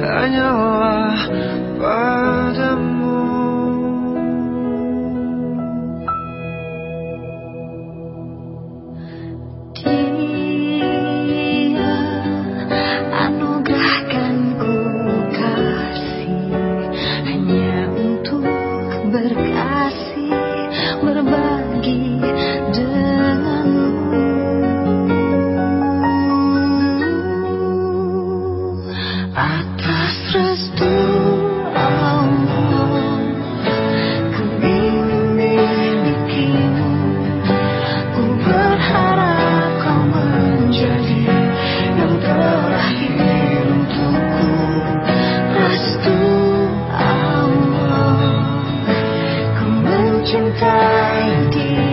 hanyalah padamu. 天在地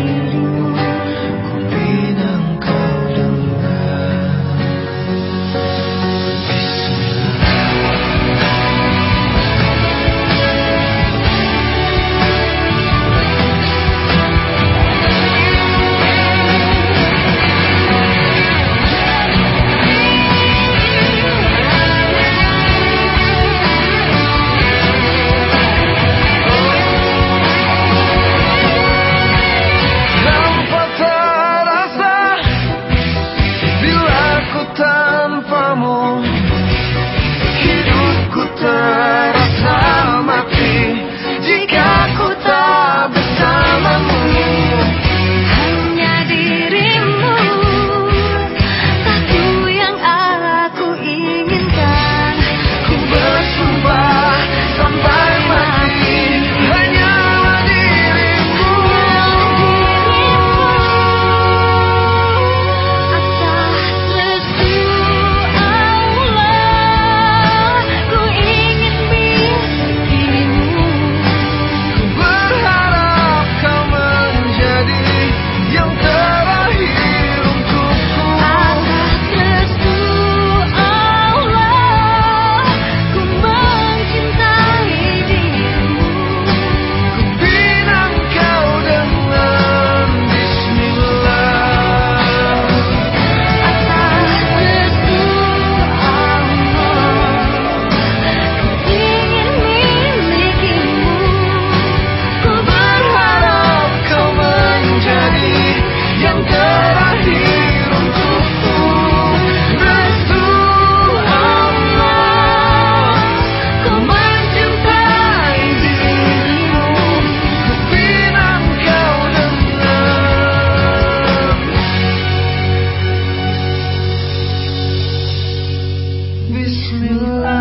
me